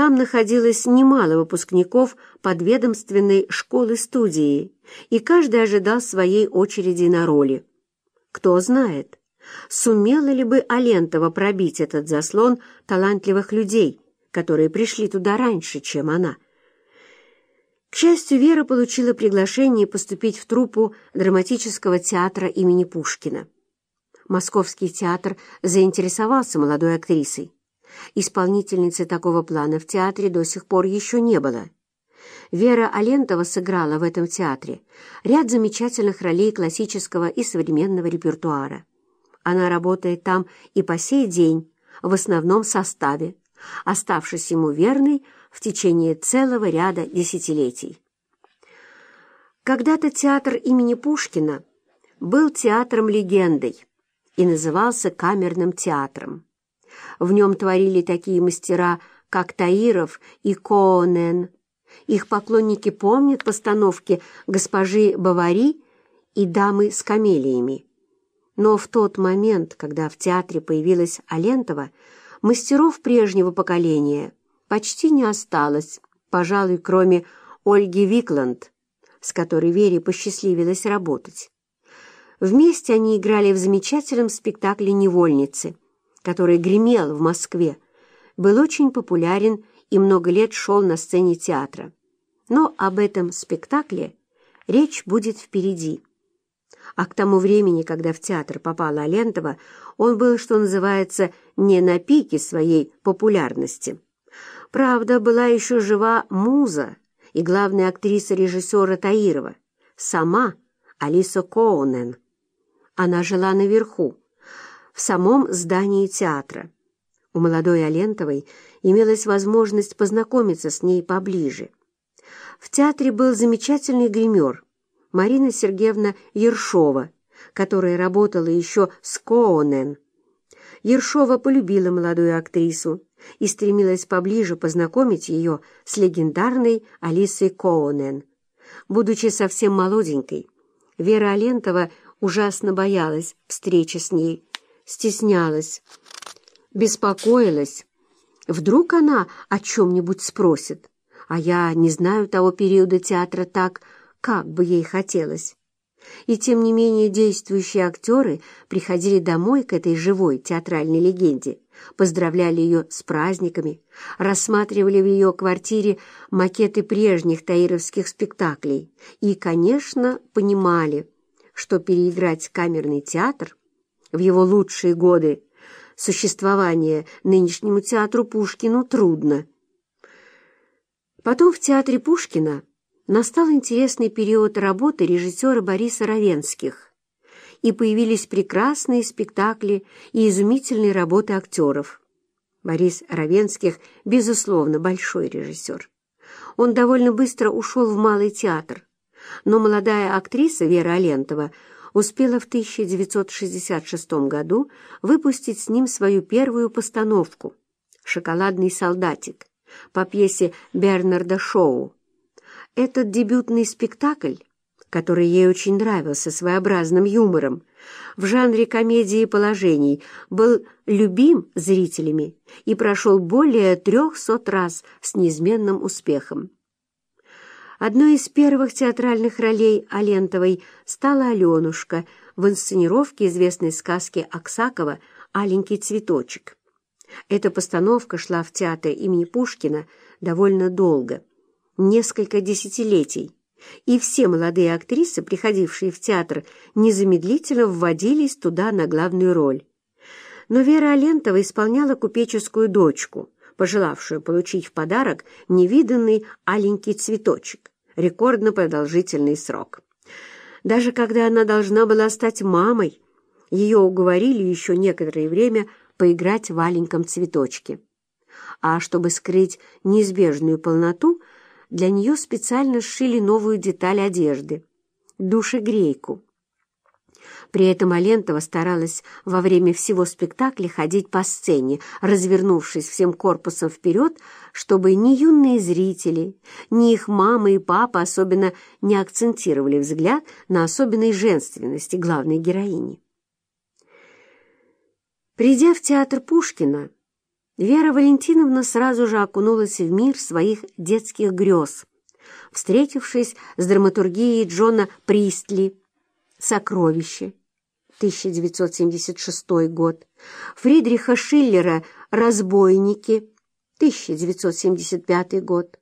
Там находилось немало выпускников подведомственной школы-студии, и каждый ожидал своей очереди на роли. Кто знает, сумела ли бы Алентова пробить этот заслон талантливых людей, которые пришли туда раньше, чем она. К счастью, Вера получила приглашение поступить в труппу драматического театра имени Пушкина. Московский театр заинтересовался молодой актрисой. Исполнительницы такого плана в театре до сих пор еще не было. Вера Алентова сыграла в этом театре ряд замечательных ролей классического и современного репертуара. Она работает там и по сей день, в основном составе, оставшись ему верной в течение целого ряда десятилетий. Когда-то театр имени Пушкина был театром-легендой, и назывался камерным театром. В нем творили такие мастера, как Таиров и Коонен. Их поклонники помнят постановки госпожи Бавари и дамы с камелиями. Но в тот момент, когда в театре появилась Алентова, мастеров прежнего поколения почти не осталось, пожалуй, кроме Ольги Викланд, с которой Вере посчастливилось работать. Вместе они играли в замечательном спектакле «Невольницы», который гремел в Москве, был очень популярен и много лет шел на сцене театра. Но об этом спектакле речь будет впереди. А к тому времени, когда в театр попала Алентова, он был, что называется, не на пике своей популярности. Правда, была еще жива муза и главная актриса режиссера Таирова, сама Алиса Коунен. Она жила наверху, в самом здании театра. У молодой Алентовой имелась возможность познакомиться с ней поближе. В театре был замечательный гример Марина Сергеевна Ершова, которая работала еще с Коонен. Ершова полюбила молодую актрису и стремилась поближе познакомить ее с легендарной Алисой Коонен. Будучи совсем молоденькой, Вера Алентова ужасно боялась встречи с ней, стеснялась, беспокоилась. Вдруг она о чем-нибудь спросит, а я не знаю того периода театра так, как бы ей хотелось. И тем не менее действующие актеры приходили домой к этой живой театральной легенде, поздравляли ее с праздниками, рассматривали в ее квартире макеты прежних таировских спектаклей и, конечно, понимали, что переиграть камерный театр в его лучшие годы существования нынешнему театру Пушкину трудно. Потом в театре Пушкина настал интересный период работы режиссера Бориса Равенских, и появились прекрасные спектакли и изумительные работы актеров. Борис Равенских, безусловно, большой режиссер. Он довольно быстро ушел в Малый театр, но молодая актриса Вера Алентова успела в 1966 году выпустить с ним свою первую постановку «Шоколадный солдатик» по пьесе Бернарда Шоу. Этот дебютный спектакль, который ей очень нравился своеобразным юмором, в жанре комедии положений, был любим зрителями и прошел более трехсот раз с неизменным успехом. Одной из первых театральных ролей Алентовой стала Аленушка в инсценировке известной сказки Аксакова «Аленький цветочек». Эта постановка шла в театре имени Пушкина довольно долго, несколько десятилетий, и все молодые актрисы, приходившие в театр, незамедлительно вводились туда на главную роль. Но Вера Алентова исполняла купеческую дочку, пожелавшую получить в подарок невиданный аленький цветочек рекордно продолжительный срок. Даже когда она должна была стать мамой, ее уговорили еще некоторое время поиграть в маленьком цветочке. А чтобы скрыть неизбежную полноту, для нее специально сшили новую деталь одежды — душегрейку. При этом Алентова старалась во время всего спектакля ходить по сцене, развернувшись всем корпусом вперед, чтобы ни юные зрители, ни их мама и папа особенно не акцентировали взгляд на особенной женственности главной героини. Придя в театр Пушкина, Вера Валентиновна сразу же окунулась в мир своих детских грез, встретившись с драматургией Джона Пристли «Сокровище» 1976 год, Фридриха Шиллера «Разбойники» 1975 год,